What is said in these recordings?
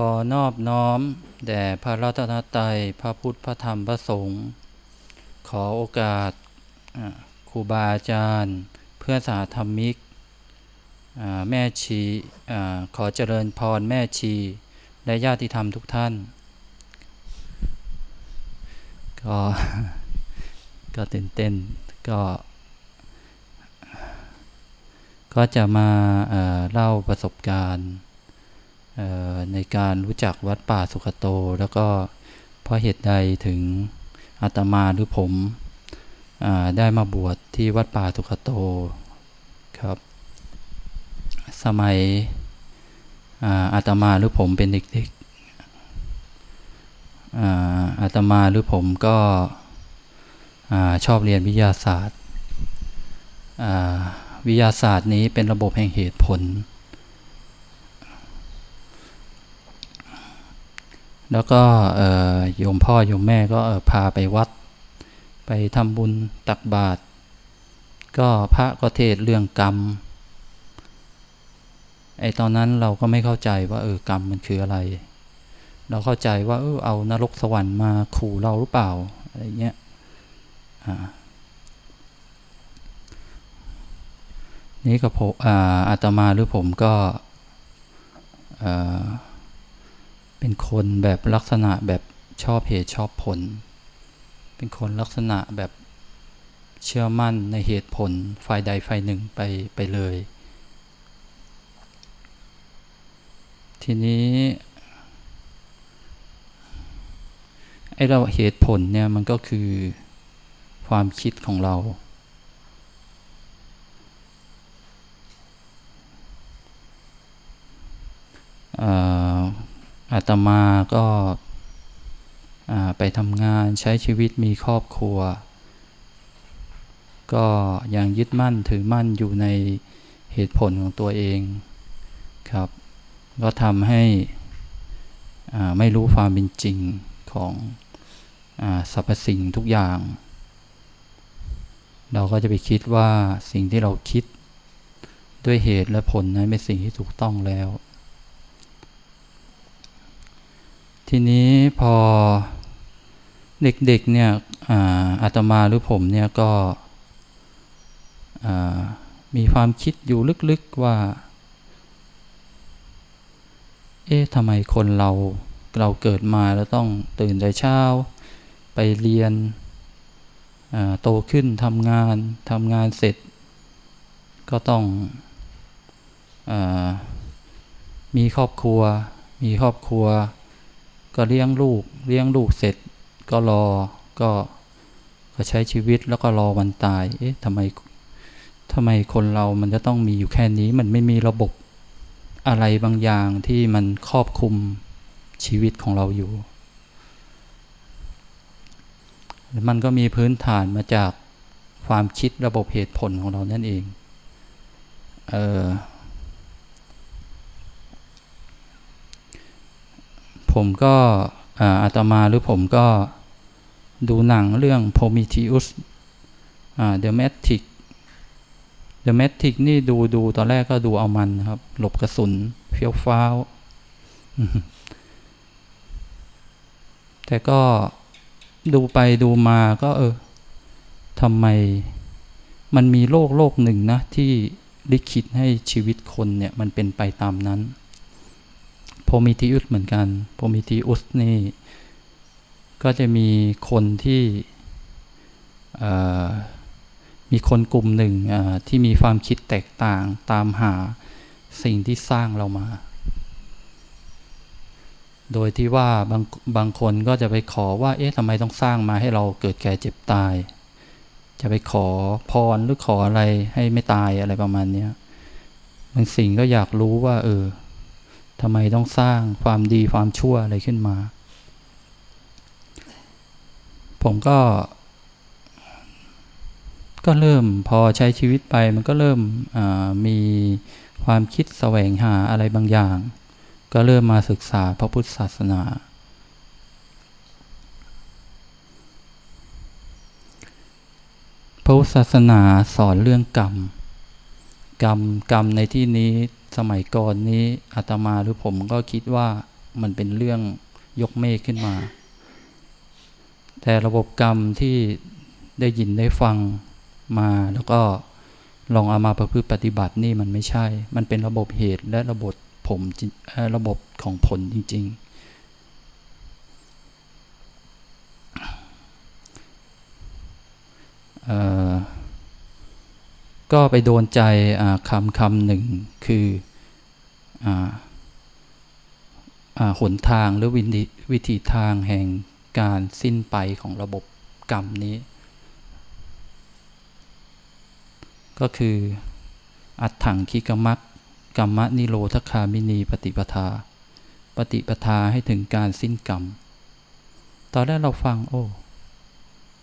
ขอนอบน้อม แด่พระรัตนตรัยพระพุทธพระธรรมพระสงฆ์ขอโอกาสครูบาอาจารย์ เพื่อนสาธรรมิกแม่ชีขอเจริญพรแม่ชี และญาติธรรมทุกท่าน ก็ก็ตื่นเต้นก็ ก็จะมาเล่าประสบการณ์ ในการรู้จักวัดป่าสุขโต แล้วก็เพราะเหตุใดถึงอาตมาหรือผมได้มาบวชที่วัดป่าสุขโตครับ สมัยอาตมาหรือผมเป็นเด็กๆอาตมาหรือผมก็ชอบเรียนวิทยาศาสตร์วิทยาศาสตร์นี้เป็นระบบแห่งเหตุผล แล้วก็โยมพ่อโยมแม่ก็พาไปวัด ไปทำบุญตักบาตรก็พระก็เทศเรื่องกรรมไอตอนนั้นเราก็ไม่เข้าใจว่าเออกรรมมันคืออะไร เราเข้าใจว่าเออเอานรกสวรรค์มาขู่เราหรือเปล่าอะไรเงี้ยนี่กับผมอาตมาหรือผมก็ เป็นคนแบบลักษณะแบบชอบเหตุชอบผล เป็นคนลักษณะแบบเชื่อมั่นในเหตุผลฝ่ายใดฝ่ายหนึ่งไปไปเลย ทีนี้ไอเราเหตุผลเนี่ยมันก็คือความคิดของเรา อ่า อาตมาก็ไปทำงานใช้ชีวิตมีครอบครัว ก็ยังยึดมั่นถือมั่นอยู่ในเหตุผลของตัวเองครับ ก็ทำให้ไม่รู้ความเป็นจริงของอสรรพสิ่งทุกอย่าง เราก็จะไปคิดว่าสิ่งที่เราคิดด้วยเหตุและผลนั้นเป็นสิ่งที่ถูกต้องแล้ว ทีนี้พอเด็กๆเนี่ยอาตมาหรือผมเนี่ยก็มีความคิดอยู่ลึกๆว่า เอ๊ะทำไมคนเราเราเกิดมาแล้วต้องตื่นแต่เช้า ไปเรียนโตขึ้นทำงานทำงานเสร็จ ก็ต้องอมีครอบครัว มีครอบครัว ก็เลี้ยงลูก เลี้ยงลูกเสร็จ ก็รอก็ก็ใช้ชีวิตแล้วก็รอวันตาย เอ๊ะทำไมทำไมคนเรามันจะต้องมีอยู่แค่นี้ มันไม่มีระบบอะไรบางอย่างที่มันครอบคุมชีวิตของเราอยู่ มันก็มีพื้นฐานมาจากความคิดระบบเหตุผลของเรานั่นเอง เออ ผมก็อาตมาหรือผมก็ดูหนังเรื่อง Prometheus The Matrix The Matrix นี่ดูดูตอนแรกก็ดูเอามันครับ หลบกระสุนเฟี้ยวฟ้าว แต่ก็ดูไปดูมาก็เออทำไมมันมีโลกโลกหนึ่งนะ ที่ลิขิตให้ชีวิตคนเนี่ย มันเป็นไปตามนั้น มิทิอุสเหมือนกันโพมิทิอุสนี่ก็จะมีคนที่มีคนกลุ่มหนึ่งที่มีความคิดแตกต่างตามหาสิ่งที่สร้างเรามา โดยที่ว่าบางบางคนก็จะไปขอว่า เอ๊ะทำไมต้องสร้างมาให้เราเกิดแก่เจ็บตาย จะไปขอพรหรือขออะไรให้ไม่ตายอะไรประมาณนี้บางสิ่งก็อยากรู้ว่า เออ ทำไมต้องสร้างความดีความชั่วอะไรขึ้นมา ผมก็ ก็เริ่มพอใช้ชีวิตไปมันก็เริ่มมีความคิดแสวงหาอะไรบางอย่าง ก็เริ่มมาศึกษาพระพุทธศาสนา พระพุทธศาสนาสอนเรื่องกรรม กรรมกรรมในที่นี้ สมัยก่อนนี้อาตมาหรือผมก็คิดว่ามันเป็นเรื่องยกเมฆขึ้นมา แต่ระบบกรรมที่ได้ยินได้ฟังมาแล้วก็ลองเอามาประพฤติปฏิบัตินี่มันไม่ใช่ มันเป็นระบบเหตุและระบบผมระบบของผลจริง ๆ ก็ไปโดนใจคำคำหนึ่งคืออหนทางหรือวิธีทางแห่งการสิ้นไปของระบบกรรมนี้ ก็คืออัตถังคิกมักกรรมนิโรธคามินีปฏิปทา ปฏิปทาให้ถึงการสิ้นกรรม ตอนแรกเราฟังโอ้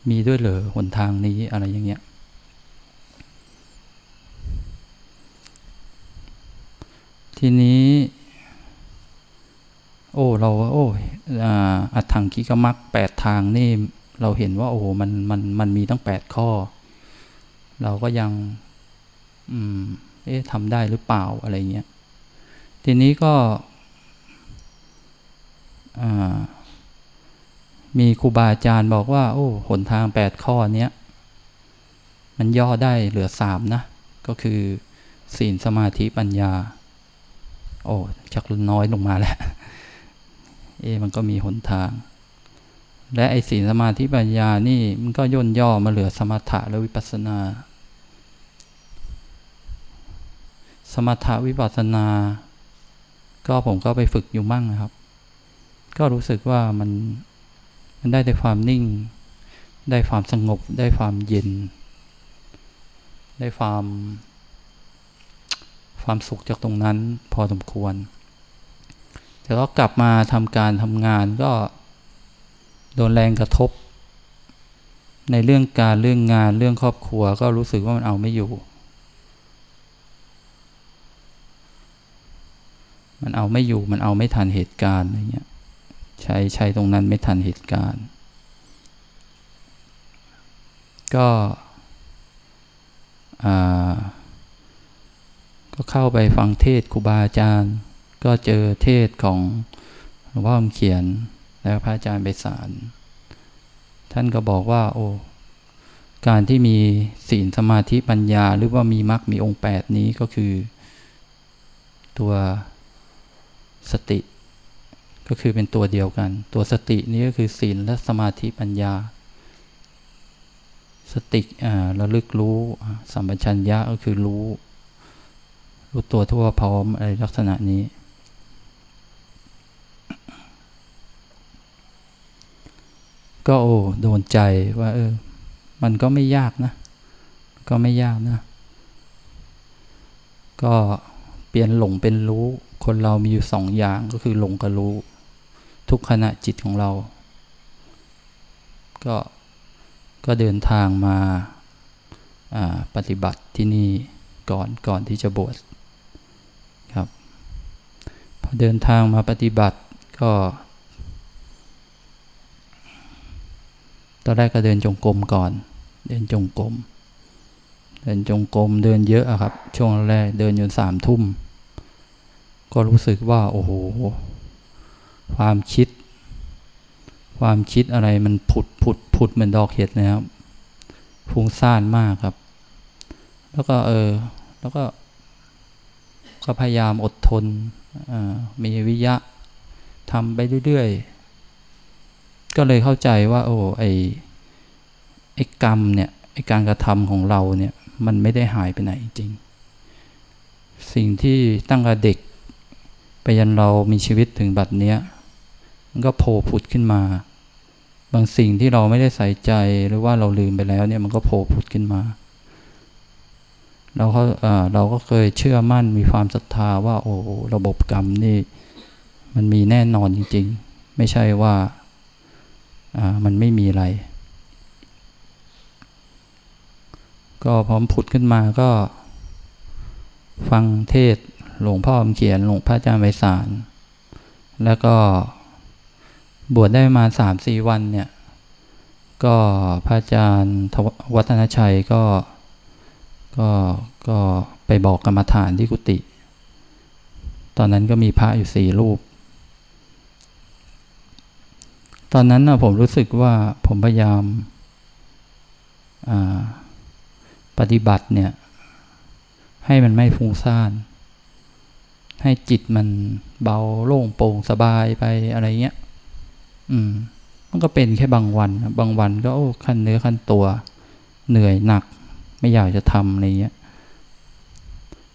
มีด้วยเหรอหนทางนี้อะไรอย่างเงี้ย ทีนี้ โอ้เราโอ้อัถังกิกมักแปดทางนี่เราเห็นว่า โอ้มันมันมันมีตั้งแปดข้อ เราก็ยัง อืม เอ๊ะทำได้หรือเปล่าอะไรเงี้ยทีนี้ก็มีครูบาอาจารย์บอกว่า โอ้หนทางแปดข้อเนี้ยมันย่อได้เหลือสามนะ ก็คือศีลสมาธิปัญญา โอ้ชักน้อยลงมาแล้ว เอ มันก็มีหนทาง และไอศีลสมาธิปัญญานี่มันก็ย่นย่อมาเหลือสมถะและวิปัสนา สมถะวิปัสสนา ก็ผมก็ไปฝึกอยู่มั่งนะครับ ก็รู้สึกว่ามันมันได้แต่ความนิ่ง ได้ความสงบ ได้ความเย็น ได้ความ ความสุขจากตรงนั้นพอสมควร แต่ก็กลับมาทำการทำงานก็โดนแรงกระทบ ในเรื่องการเรื่องงานเรื่องครอบครัวก็รู้สึกว่ามันเอาไม่อยู่ มันเอาไม่อยู่มันเอาไม่ทันเหตุการณ์อะไรเงี้ยใช้ใช้ตรงนั้นไม่ทันเหตุการณ์ ก็ ก็เข้าไปฟังเทศครูบาอาจารย์ ก็เจอเทศของหลวงพ่อคำเขียนแล้วพระอาจารย์ไปสารท่านก็บอกว่า โอ้การที่มีศีลสมาธิปัญญา หรือว่ามีมรรคมีองค์แปดนี้ก็คือ ตัวสติ ก็คือเป็นตัวเดียวกัน ตัวสตินี้ก็คือศีลและสมาธิปัญญา สติระลึกรู้สัมปชัญญะก็คือรู้ รู้ตัวทั่วพร้อมอะไรลักษณะนี้ ก็โอ้โดนใจว่า เออ มันก็ไม่ยากนะ ก็ไม่ยากนะ ก็เปลี่ยนหลงเป็นรู้ คนเรามีอยู่สองอย่างก็คือหลงกับรู้ ทุกขณะจิตของเรา ก็ก็เดินทางมาปฏิบัติที่นี่ก่อนก่อนที่จะบวช เดินทางมาปฏิบัติก็ ตอนแรกก็เดินจงกรมก่อน เดินจงกรมเดินจงกรมเดินเยอะอะครับ ช่วงแรกเดินจนสามทุ่ม ก็รู้สึกว่า โอ้โห ความคิด ความคิดอะไรมันผุดผุดผุดเหมือนดอกเห็ดนะครับฟุ้งซ่านมากครับ แล้วก็เออ แล้วก็ก็พยายามอดทน มีวิยะทำไปเรื่อยๆ ก็เลยเข้าใจว่า โอ้ไอไอ้กรรมเนี่ยไอการกระทำของเราเนี่ยมันไม่ได้หายไปไหนจริง สิ่งที่ตั้งแต่เด็กไปยันเรามีชีวิตถึงบัดเนี้ยมันก็โผล่ผุดขึ้นมา บางสิ่งที่เราไม่ได้ใส่ใจหรือว่าเราลืมไปแล้วเนี่ยมันก็โผล่ผุดขึ้นมา เราก็เราก็เคยเชื่อมั่นมีความศรัทธาว่าโอ้ระบบกรรมนี่มันมีแน่นอนจริง ๆ ไม่ใช่ว่ามันไม่มีอะไร ก็พร้อมผุดขึ้นมาก็ ฟังเทศหลวงพ่อเขียนหลวงพระอาจารย์ไพศาลแล้วก็บวชได้มาสามสี่วันเนี่ย ก็พระอาจารย์วัฒนชัยก็ ก็ก็ไปบอกกรรมฐานที่กุฏิตอนนั้นก็มีพระอยู่สี่รูป ตอนนั้นนะผมรู้สึกว่าผมพยายามปฏิบัติเนี่ย ให้มันไม่ฟุ้งซ่าน ให้จิตมันเบาโล่งโปร่งสบายไปอะไรเงี้ย อืม มันก็เป็นแค่บางวัน บางวันก็โอ้ขั้นเนื้อขั้นตัว เหนื่อยหนัก ไม่อยากจะทำอะไรเงี้ย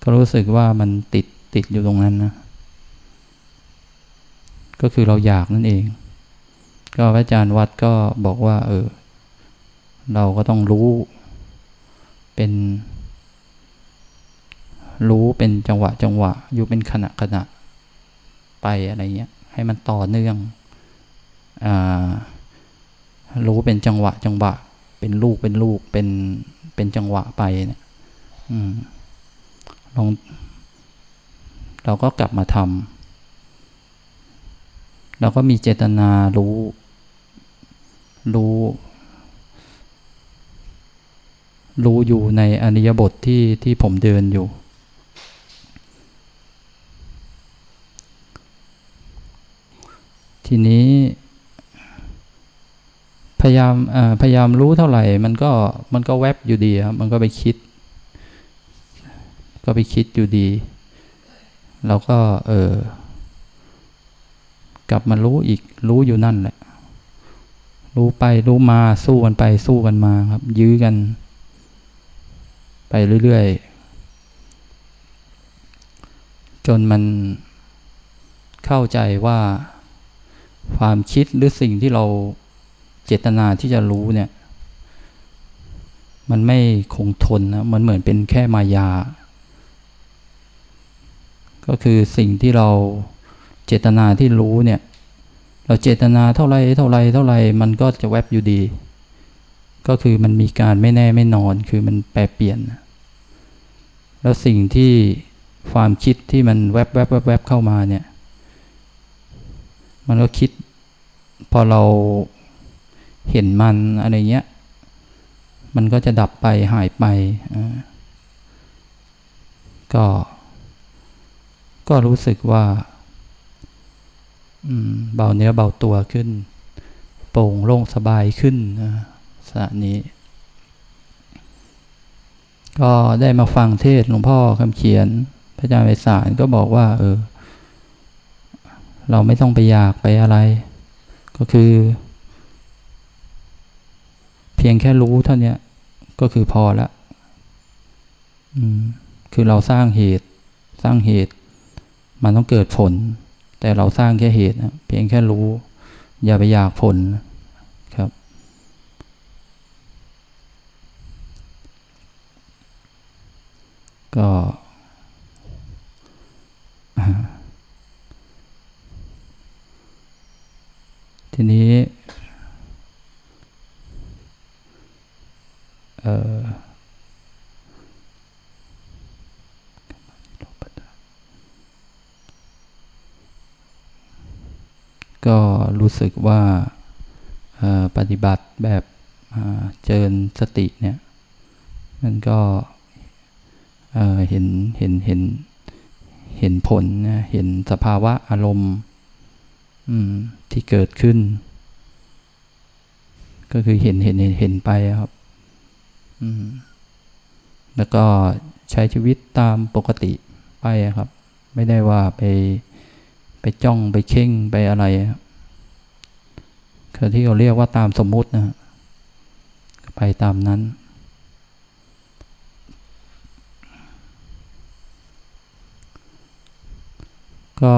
ก็รู้สึกว่ามันติดติดอยู่ตรงนั้นนะ ก็คือเราอยากนั่นเอง ก็พระอาจารย์วัดก็บอกว่า เออ เราก็ต้องรู้เป็น รู้เป็นจังหวะจังหวะ อยู่เป็นขณะขณะไปอะไรเงี้ย ให้มันต่อเนื่องอ่ารู้เป็นจังหวะจังหวะ เป็นลูกเป็นลูกเป็น เป็นจังหวะไปเนี่ยลองเราก็กลับมาทำเราก็มีเจตนารู้ รู้ รู้อยู่ในอนิยบทที่ที่ผมเดินอยู่ ทีนี้ พยายามพยายามรู้เท่าไหร่ มันก็มันก็แวบอยู่ดีครับมันก็ไปคิด ก็ไปคิดอยู่ดี เราก็เออกลับมารู้อีกรู้อยู่นั่นแหละ รู้ไปรู้มาสู้กันไปสู้กันมาครับ ยื้อกัน ไปเรื่อยๆ จนมันเข้าใจว่าความคิดหรือสิ่งที่เรา เจตนาที่จะรู้เนี่ย มันไม่คงทนนะมันเหมือนเป็นแค่มายา ก็คือสิ่งที่เราเจตนาที่รู้เนี่ย เราเจตนาเท่าไรเท่าไรเท่าไรมันก็จะแวบอยู่ดี ก็คือมันมีการไม่แน่ไม่นอนคือมันแปรเปลี่ยน แล้วสิ่งที่ความคิดที่มันแวบแวบแวบแวบเข้ามาเนี่ย มันก็คิด พอเรา เห็นมันอะไรเงี้ย มันก็จะดับไปหายไป ก็ก็รู้สึกว่าเบาเนื้อเบาตัวขึ้น โปร่งโล่งสบายขึ้นนะสะนี้ ก็ได้มาฟังเทศหลวงพ่อคำเขียน พระอาจารย์ไพศาลก็บอกว่า เออ เราไม่ต้องไปอยากไปอะไร ก็คือ เพียงแค่รู้เท่านี้ก็คือพอละอืมคือเราสร้างเหตุ สร้างเหตุ มันต้องเกิดผล แต่เราสร้างแค่เหตุนะเพียงแค่รู้ อย่าไปอยากผลครับ ก็ทีนี้ เออก็รู้สึกว่าปฏิบัติแบบเจริญสติเนี่ย มันก็เห็นเห็นเห็นเห็นผลนะเห็นสภาวะอารมณ์ที่เกิดขึ้น ก็คือเห็นเห็นเห็นไปครับ แล้วก็ใช้ชีวิตตามปกติไปครับ ไม่ได้ว่าไปไปจ้องไปเข่งไปอะไรครับคือที่เราเรียกว่าตามสมมุตินะไปตามนั้น ก็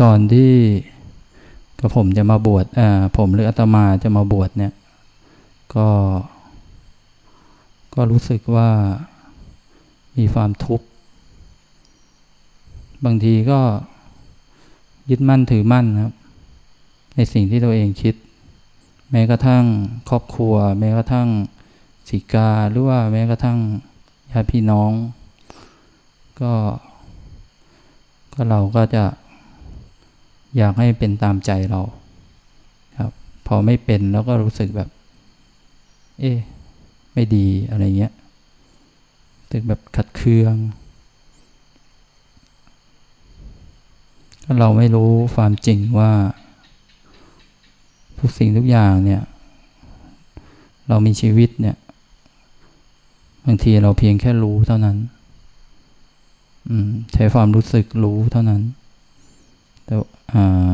ก่อนที่กับผมจะมาบวชผมหรืออาตมาจะมาบวชเนี่ย ก็ ก็รู้สึกว่ามีความทุกข์ บางทีก็ยึดมั่นถือมั่นครับ ในสิ่งที่ตัวเองคิด แม้กระทั่งครอบครัว แม้กระทั่งสิกาหรือว่าแม้กระทั่งญาติพี่น้อง ก็ก็เราก็จะอยากให้เป็นตามใจเราครับ พอไม่เป็นแล้วก็รู้สึกแบบ เอ๊ะไม่ดีอะไรเงี้ยรู้สึกแบบขัดเคืองเราไม่รู้ความจริงว่า ทุกสิ่งทุกอย่างเนี่ย เรามีชีวิตเนี่ย บางทีเราเพียงแค่รู้เท่านั้น ใช้ความรู้สึกรู้เท่านั้น แต่อ่า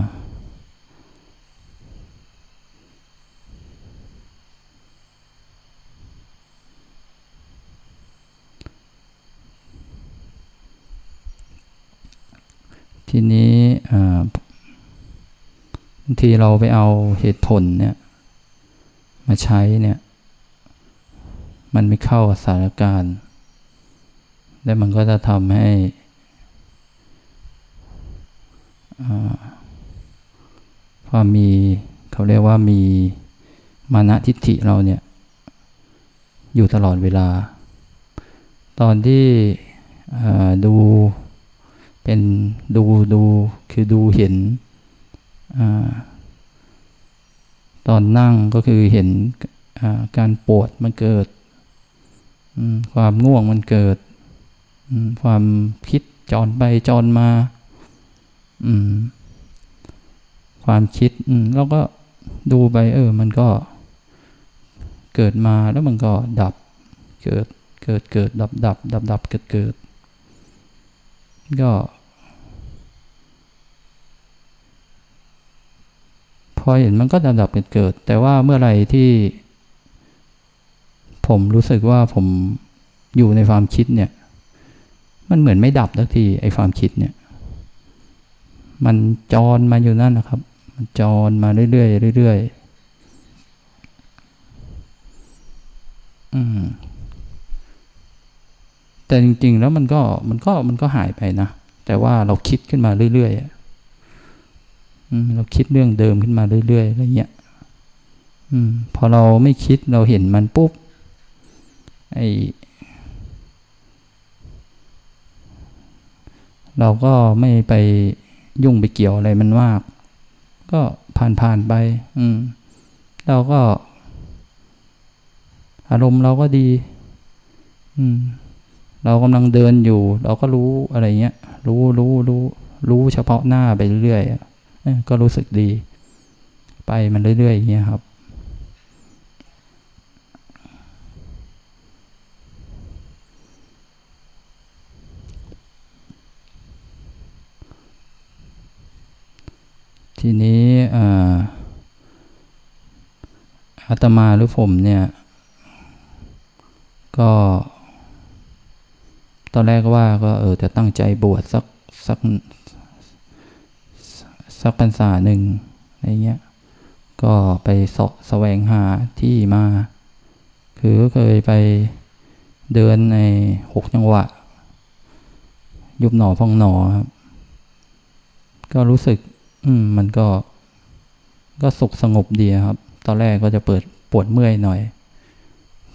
ทีนี้บางทีเราไปเอาเหตุผลเนี่ย มาใช้เนี่ย มันไม่เข้าสถานการณ์ และมันก็จะทำให้ความมีเขาเรียกว่ามีมานะทิฏฐิเราเนี่ย อยู่ตลอดเวลา ตอนที่ดูเป็นดูดูคือดูเห็นอตอนนั่งก็คือเห็นการปวดมันเกิด ความง่วงมันเกิด ความคิดจอนไปจอนมาความคิดแล้วก็ดูไป เออ มันก็เกิดมาแล้วมันก็ดับ เกิดเกิดเกิดดับดับดับดับเกิดเกิด ก็ พอเห็นมันก็ดับดับเกิดเกิด แต่ว่าเมื่อไรที่ ผมรู้สึกว่าผมอยู่ในความคิดเนี่ย มันเหมือนไม่ดับทักทีไอ้ความคิดเนี่ย มันจรมาอยู่นั่นนะครับ มันจรมาเรื่อยๆเรื่อยๆอืมแต่จริง ๆ แล้วมันก็มันก็มันก็หายไปนะ แต่ว่าเราคิดขึ้นมาเรื่อยๆเราคิดเรื่องเดิมขึ้นมาเรื่อยๆอะไรเงี้ยพอเราไม่คิดเราเห็นมันปุ๊บไอ เราก็ไม่ไปยุ่งไปเกี่ยวอะไรมันมาก ก็ผ่านๆไป อืม เราก็ อารมณ์เราก็ดี อืม เรากำลังเดินอยู่ เราก็รู้อะไรเงี้ย รู้รู้รู้รู้เฉพาะหน้าไปเรื่อยก็รู้สึกดี ไปมันเรื่อยๆอย่างเงี้ยครับ ทีนี้อาตมาหรือผมเนี่ย ก็ ตอนแรกว่าก็เออจะตั้งใจบวชสักสักสักพรรษาหนึ่งอะไรเงี้ย ก็ไปสะแสวงหาที่มา คือก็เคยไปเดินในหกจังหวะ ยุบหนอพองหนอครับ ก็รู้สึก อืม มันก็ ก็สุขสงบดีครับ ตอนแรกก็จะเปิดปวดเมื่อยหน่อย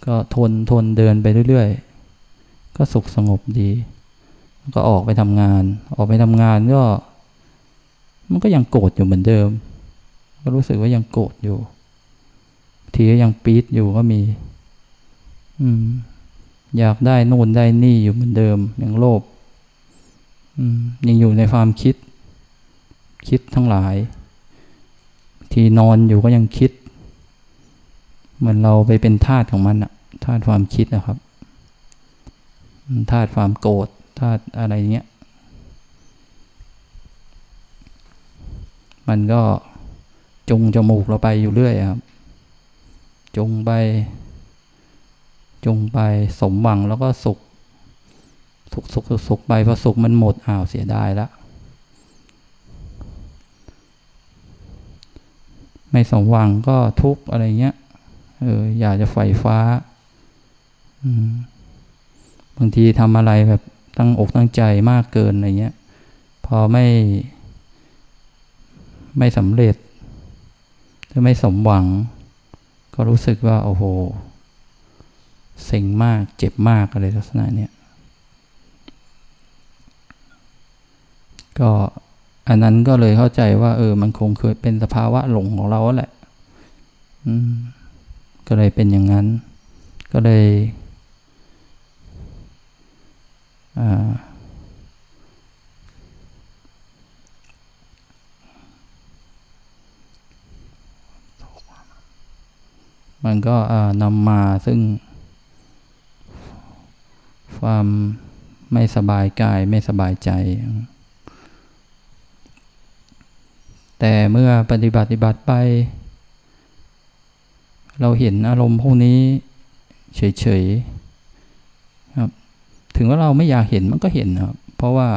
ก็ทนทนเดินไปเรื่อยๆ ก็สุขสงบดี ก็ออกไปทำงาน ออกไปทำงานก็ มันก็ยังโกรธอยู่เหมือนเดิม ก็รู้สึกว่ายังโกรธอยู่ ทีก็ยังปี๊ดอยู่ก็มี อืม อยากได้นู่นได้นี่อยู่เหมือนเดิม ยังโลภยังอยู่ในความคิด คิดทั้งหลาย ที่นอนอยู่ก็ยังคิด เหมือนเราไปเป็นทาสของมันอะทาสความคิดนะครับทาสความโกรธทาสอะไรเงี้ย มันก็จุงจมูกเราไปอยู่เรื่อยครับจุงไปจุงไปสมหวังแล้วก็สุข สุขสุขสุขไปพอสุขมันหมดอ้าวเสียดายแล้ว ไม่สมหวังก็ทุกข์อะไรเงี้ย เออ อยากจะไฟฟ้า บางทีทำอะไรแบบตั้งอกตั้งใจมากเกินอะไรเงี้ย พอไม่ ไม่สำเร็จหรือไม่สมหวัง ก็รู้สึกว่า โอ้โห เซ็งมากเจ็บมากอะไรลักษณะเนี้ยก็ อันนั้นก็เลยเข้าใจว่า เออ มันคงเคยเป็นสภาวะหลงของเราแหละก็เลยเป็นอย่างนั้น ก็เลยมันก็นำมาซึ่ง ความไม่สบายกายไม่สบายใจ แต่เมื่อปฏิบัติบัติไป เราเห็นอารมณ์พวกนี้เฉยๆครับ ถึงว่าเราไม่อยากเห็นมันก็เห็นครับ เพราะว่า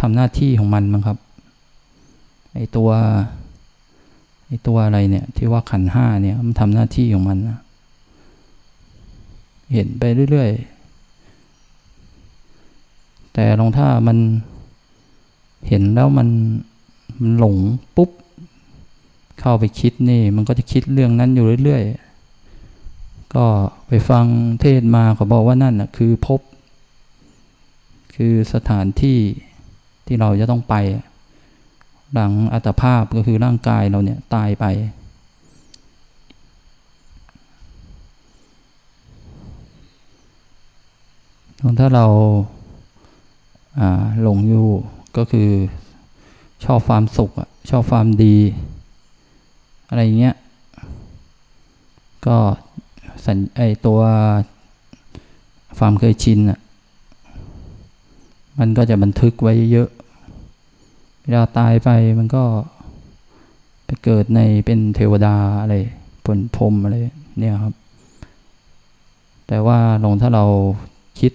ทำหน้าที่ของมันมั้งครับไอตัวไอตัวอะไรเนี่ย ที่ว่าขันห้าเนี่ย มันทำหน้าที่ของมันนะเห็นไปเรื่อยๆ แต่ลองถ้ามันเห็นแล้วมัน มันหลงปุ๊บ เข้าไปคิดนี่ มันก็จะคิดเรื่องนั้นอยู่เรื่อยๆ ก็ไปฟังเทศมาเขาบอกว่านั่นนะคือพบ คือสถานที่ที่เราจะต้องไป หลังอัตภาพก็คือร่างกายเราเนี่ยตายไป ถ้าเราหลงอยู่ก็คือ ชอบความสุขชอบความดี อะไรเงี้ย ก็สัญไอตัวความเคยชินอะมันก็จะบันทึกไว้เยอะ เวลาตายไปมันก็ไปเกิดในเป็นเทวดาอะไรผลพรมอะไรเนี่ยครับ แต่ว่าลงถ้าเราคิด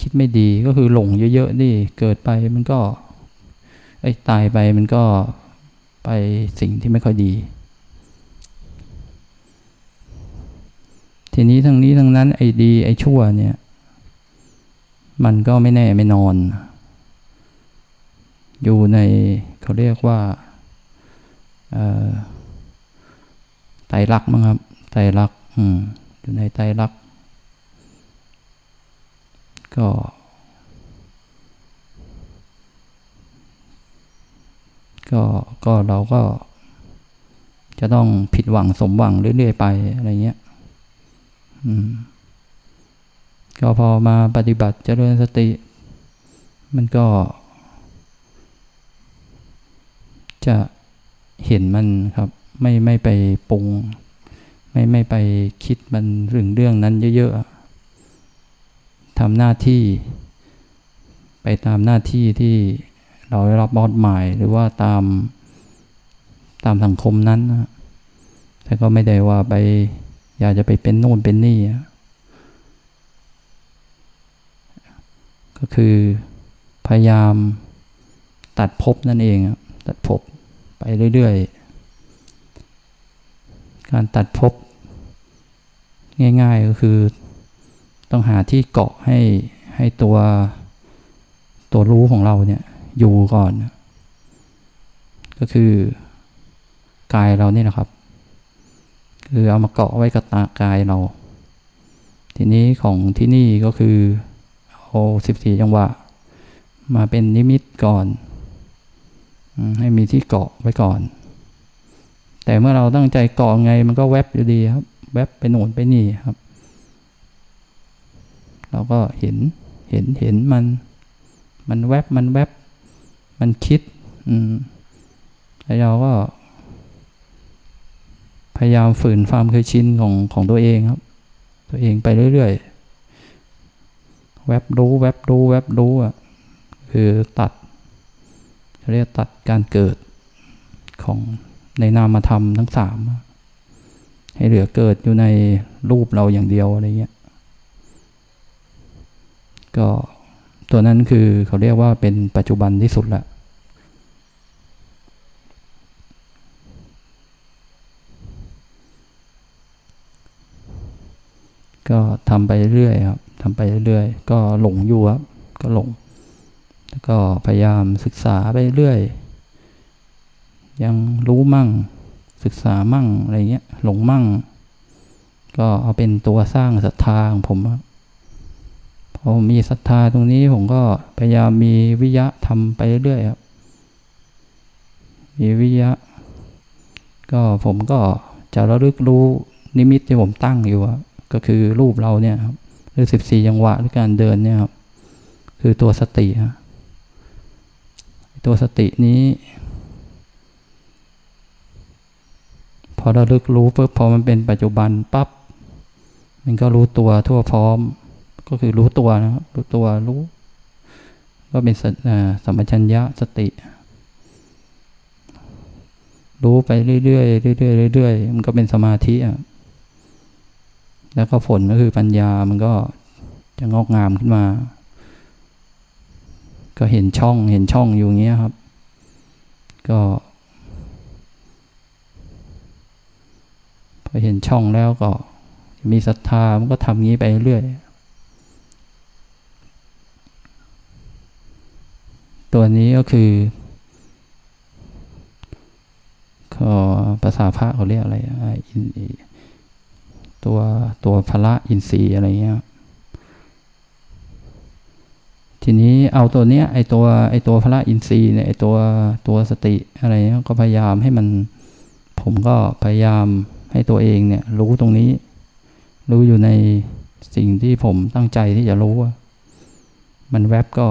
คิดไม่ดีก็คือหลงเยอะๆนี่เกิดไปมันก็ไอ้ตายไปมันก็ไปสิ่งที่ไม่ค่อยดี ทีนี้ทั้งนี้ทั้งนั้นไอ้ดีไอ้ชั่วเนี่ย มันก็ไม่แน่ไม่นอน อยู่ในเขาเรียกว่าไตรลักษณ์มั้งครับไตรลักษณ์อยู่ในไตรลักษณ์ ก็ ก็ก็เราก็ จะต้องผิดหวังสมหวังเรื่อยๆไปอะไรเงี้ยอืมก็พอมาปฏิบัติเจริญสติ มันก็ จะเห็นมันครับ ไม่ไม่ไปปรุง ไม่ไม่ไปคิดมันเรื่องเรื่องนั้นเยอะๆ ทำหน้าที่ ไปตามหน้าที่ที่เราได้รับบอดหมายหรือว่าตามตามสังคมนั้นนะแต่ก็ไม่ได้ว่าไปอยากจะไปเป็นโน่นเป็นนี่ ก็คือพยายามตัดภพนั่นเอง ตัดภพไปเรื่อยๆ การตัดภพง่ายๆก็คือ ต้องหาที่เกาะให้ให้ตัวตัวรู้ของเราเนี่ยอยู่ก่อน ก็คือกายเรานี่นะครับ คือเอามาเกาะไว้กับตากายเรา ทีนี้ของที่นี่ก็คือเอาสิบสี่จังหวะ มาเป็นนิมิตก่อน ให้มีที่เกาะไว้ก่อน แต่เมื่อเราตั้งใจเกาะไงมันก็แวบอยู่ดีครับ แวบไปโน่นไปนี่ครับ เราก็เห็นเห็นเห็นมัน มันแวบมันแวบมันคิด อืมแล้วเราก็ พยายามฝืนความเคยชินของของตัวเองครับ ตัวเองไปเรื่อยๆแวบรู้แวบรู้แวบรู้อะคือตัดเรียกตัดการเกิดของในนามธรรมทั้งสามให้เหลือเกิดอยู่ในรูปเราอย่างเดียวอะไรเงี้ย ก็ตัวนั้นคือเขาเรียกว่าเป็นปัจจุบันที่สุดละก็ทำไปเรื่อยครับทำไปเรื่อยก็หลงอยู่ครับก็หลง แล้วก็พยายามศึกษาไปเรื่อย ยังรู้มั่ง ศึกษามั่งอะไรเงี้ย หลงมั่ง ก็เอาเป็นตัวสร้างศรัทธาของผม พอมีศรัทธาตรงนี้ผมก็พยายามมีวิยะทำไปเรื่อยครับมีวิยะ ก็ผมก็จะระลึกรู้นิมิตที่ผมตั้งอยู่ก็คือรูปเราเนี่ยครับหรือสิบสี่จังหวะหรือการเดินเนี่ยครับคือตัวสติฮะตัวสตินี้ พอราลึกรู้ปุ๊บพอมันเป็นปัจจุบันปั๊บมันก็รู้ตัวทั่วพร้อม ก็คือรู้ตัวนะครับรู้ตัวรู้ ก็เป็นสัมปชัญญะสติ รู้ไปเรื่อยๆเรื่อยๆเรื่อยๆมันก็เป็นสมาธิอะแล้วก็ผลก็คือปัญญามันก็จะงอกงามขึ้นมา ก็เห็นช่องเห็นช่องอยู่เงี้ยครับ ก็พอเห็นช่องแล้วก็มีศรัทธามันก็ทำงี้ไปเรื่อย ตัวนี้ก็คือก็ภาษาพระเขาเรียกอะไรตัวตัวพระอินทรีย์อะไรเงี้ยทีนี้เอาตัวเนี้ยไอตัวไอตัวพระอินทรีย์เนี่ยไอตัวตัวสติอะไรเงี้ยก็พยายามให้มัน ผมก็พยายามให้ตัวเองเนี่ย รู้ตรงนี้ รู้อยู่ในสิ่งที่ผมตั้งใจที่จะรู้ว่ามันแวบก็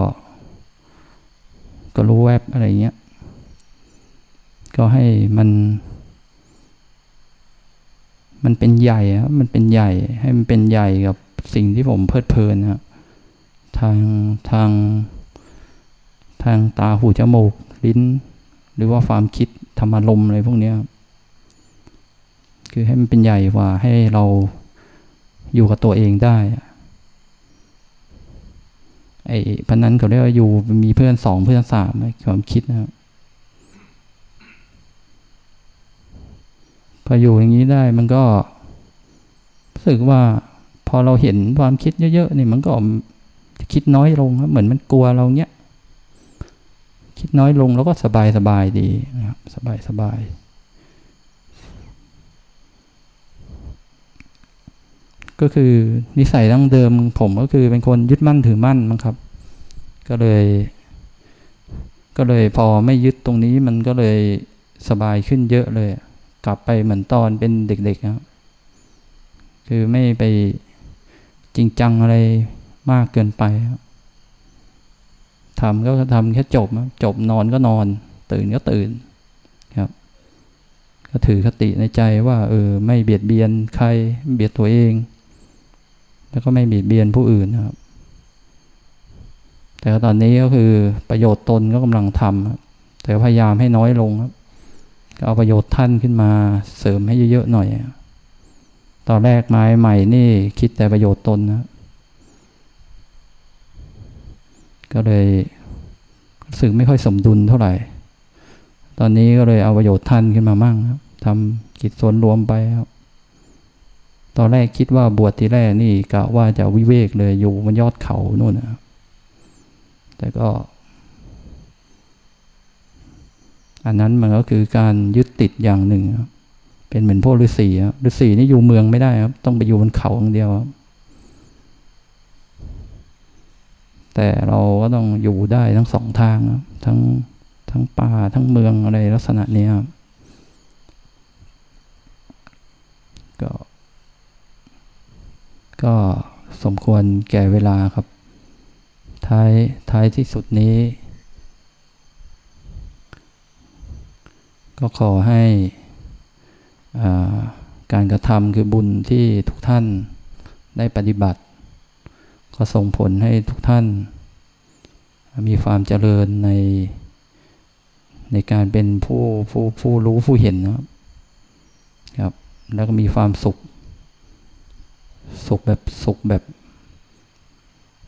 ก็รู้แวบอะไรเงี้ย ก็ให้มัน มันเป็นใหญ่ครับมันเป็นใหญ่ ให้มันเป็นใหญ่กับสิ่งที่ผมเพลิดเพลินครับทางทาง ทางตาหูจมูก ลิ้น หรือว่าความคิดธรรมารมอะไรพวกนี้คือให้มันเป็นใหญ่กว่าให้เราอยู่กับตัวเองได้ ไอ้พันนั้นเขาเรียกว่าอยู่มีเพื่อนสองเพื่อนสามความคิดนะครับพออยู่อย่างนี้ได้มันก็รู้สึกว่าพอเราเห็นความคิดเยอะๆนี่มันก็คิดน้อยลงครับเหมือนมันกลัวเราเนี้ยคิดน้อยลงแล้วก็สบายสบายดีนะครับสบายสบาย ก็คือนิสัยดั้งเดิมผมก็คือเป็นคนยึดมั่นถือมั่นมั้งครับ ก็เลย ก็เลยพอไม่ยึดตรงนี้มันก็เลยสบายขึ้นเยอะเลย กลับไปเหมือนตอนเป็นเด็กๆครับคือไม่ไปจริงจังอะไรมากเกินไปทำก็ทำแค่จบ จบนอนก็นอน ตื่นก็ตื่นครับ ก็ถือคติในใจว่า เออ ไม่เบียดเบียนใครเบียดตัวเอง แล้วก็ไม่เบียดเบียนผู้อื่นครับ แต่ตอนนี้ก็คือประโยชน์ตนก็กำลังทำแต่พยายามให้น้อยลงครับก็เอาประโยชน์ท่านขึ้นมาเสริมให้เยอะๆหน่อยตอนแรกไม้ใหม่นี่คิดแต่ประโยชน์ตนนะก็เลยรู้สึกไม่ค่อยสมดุลเท่าไหร่ ตอนนี้ก็เลยเอาประโยชน์ท่านขึ้นมามั่งครับทำกิจส่วนรวมไปครับ ตอนแรกคิดว่าบวชทีแรกนี่กะว่าจะวิเวกเลยอยู่บนยอดเขาโน่นนะแต่ก็ อันนั้นมันก็คือการยึดติดอย่างหนึ่งครับเป็นเหมือนพวกฤาษีครับฤาษีนี่อยู่เมืองไม่ได้ครับ ต้องไปอยู่บนเขาอย่างเดียวครับแต่เราก็ต้องอยู่ได้ทั้งสองทางครับทั้งทั้งป่าทั้งเมืองอะไรลักษณะนี้ครับก็ ก็สมควรแก่เวลาครับ ท้ายท้ายที่สุดนี้ ก็ขอให้การกระทำคือบุญที่ทุกท่านได้ปฏิบัติ ก็ส่งผลให้ทุกท่าน มีความเจริญในในการเป็นผู้ผู้ผู้รู้ผู้เห็นนะครับ ครับ แล้วก็มีความสุข สุขแบบสุขแบบ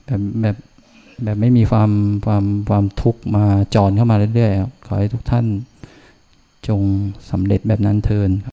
แบบแบบแบบไม่มีความความความทุกข์มาจอนเข้ามาเรื่อยๆขอให้ทุกท่านจงสำเร็จแบบนั้นเทิน